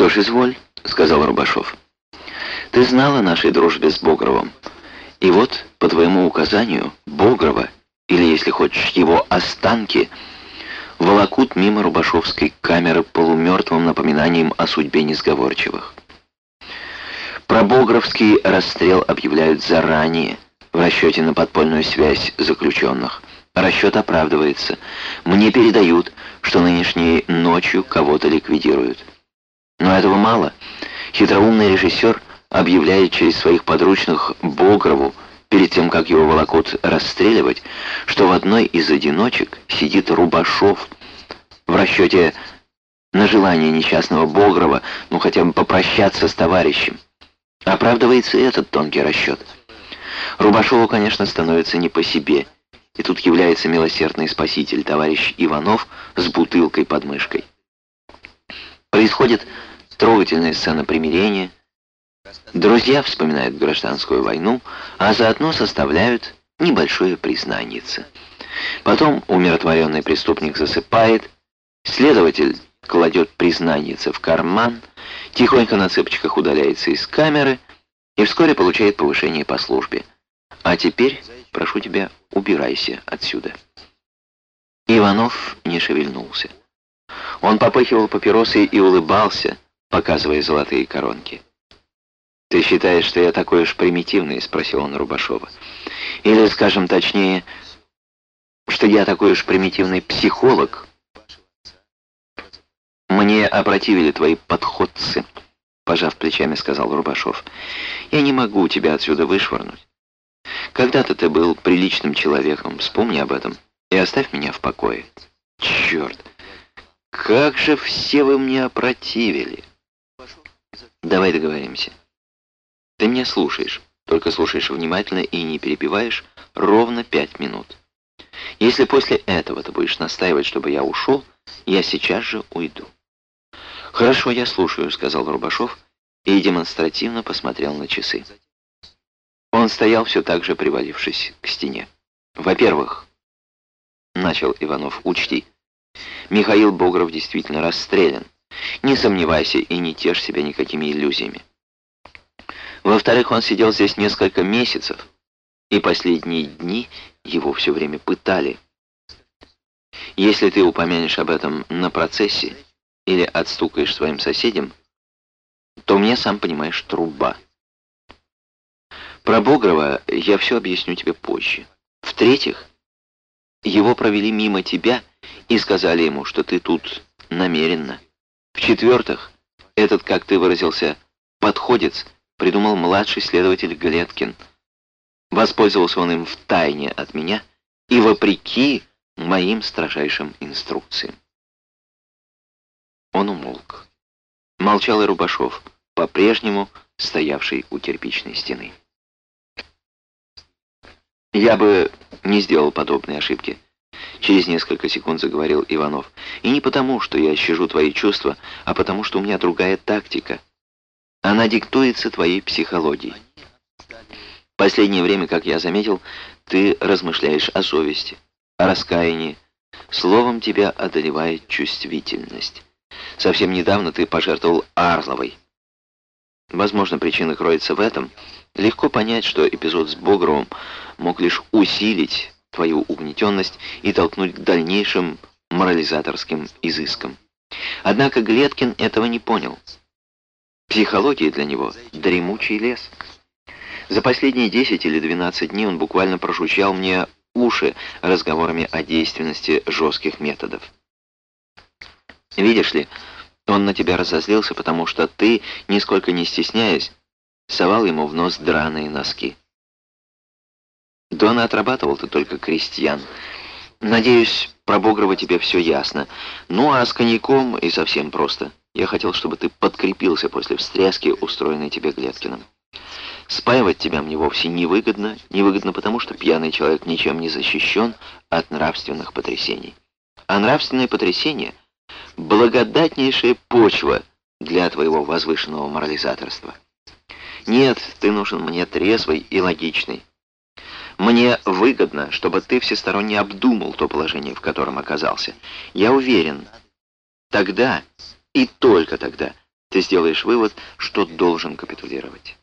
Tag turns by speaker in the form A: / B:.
A: «Что ж, изволь», — сказал Рубашов. «Ты знал о нашей дружбе с Богровым. И вот, по твоему указанию, Богрова, или, если хочешь, его останки, волокут мимо Рубашовской камеры полумертвым напоминанием о судьбе несговорчивых. Про Богровский расстрел объявляют заранее, в расчете на подпольную связь заключенных. Расчет оправдывается. Мне передают, что нынешней ночью кого-то ликвидируют. Но этого мало. Хитроумный режиссер объявляет через своих подручных Богрову, перед тем, как его волокут расстреливать, что в одной из одиночек сидит Рубашов в расчете на желание несчастного Богрова, ну хотя бы попрощаться с товарищем. Оправдывается этот тонкий расчет. Рубашову, конечно, становится не по себе, и тут является милосердный спаситель, товарищ Иванов, с бутылкой под мышкой. Происходит трогательная сцена примирения. Друзья вспоминают гражданскую войну, а заодно составляют небольшое признанице. Потом умиротворенный преступник засыпает, следователь кладет признанице в карман, тихонько на цепочках удаляется из камеры и вскоре получает повышение по службе. А теперь, прошу тебя, убирайся отсюда. Иванов не шевельнулся. Он попыхивал папиросой и улыбался, показывая золотые коронки. «Ты считаешь, что я такой уж примитивный?» — спросил он Рубашова. «Или, скажем точнее, что я такой уж примитивный психолог?» «Мне опротивили твои подходцы», — пожав плечами, сказал Рубашов. «Я не могу тебя отсюда вышвырнуть. Когда-то ты был приличным человеком, вспомни об этом и оставь меня в покое». «Черт! Как же все вы мне опротивили!» Давай договоримся. Ты меня слушаешь, только слушаешь внимательно и не перебиваешь ровно пять минут. Если после этого ты будешь настаивать, чтобы я ушел, я сейчас же уйду. Хорошо, я слушаю, сказал Рубашов и демонстративно посмотрел на часы. Он стоял все так же, привалившись к стене. Во-первых, начал Иванов, учти, Михаил Богров действительно расстрелян. Не сомневайся и не тешь себя никакими иллюзиями. Во-вторых, он сидел здесь несколько месяцев, и последние дни его все время пытали. Если ты упомянешь об этом на процессе или отстукаешь своим соседям, то мне, сам понимаешь, труба. Про Богрова я все объясню тебе позже. В-третьих, его провели мимо тебя и сказали ему, что ты тут намеренно. В-четвертых, этот, как ты выразился, подходец придумал младший следователь Глеткин. Воспользовался он им в тайне от меня и вопреки моим строжайшим инструкциям. Он умолк. Молчал и Рубашов, по-прежнему стоявший у кирпичной стены. Я бы не сделал подобной ошибки. Через несколько секунд заговорил Иванов. И не потому, что я щажу твои чувства, а потому, что у меня другая тактика. Она диктуется твоей психологией. Последнее время, как я заметил, ты размышляешь о совести, о раскаянии. Словом, тебя одолевает чувствительность. Совсем недавно ты пожертвовал Арловой. Возможно, причина кроется в этом. Легко понять, что эпизод с Богровым мог лишь усилить твою угнетенность и толкнуть к дальнейшим морализаторским изыскам. Однако Глеткин этого не понял. Психология для него — дремучий лес. За последние 10 или 12 дней он буквально прожучал мне уши разговорами о действенности жестких методов. Видишь ли, он на тебя разозлился, потому что ты, нисколько не стесняясь, совал ему в нос драные носки. Дона отрабатывал ты только крестьян. Надеюсь, про Богрова тебе все ясно. Ну, а с коньяком и совсем просто. Я хотел, чтобы ты подкрепился после встряски, устроенной тебе Глеткиным. Спаивать тебя мне вовсе невыгодно. Невыгодно потому, что пьяный человек ничем не защищен от нравственных потрясений. А нравственные потрясения — благодатнейшая почва для твоего возвышенного морализаторства. Нет, ты нужен мне трезвый и логичный. Мне выгодно, чтобы ты всесторонне обдумал то положение, в котором оказался. Я уверен, тогда и только тогда ты сделаешь вывод, что должен капитулировать.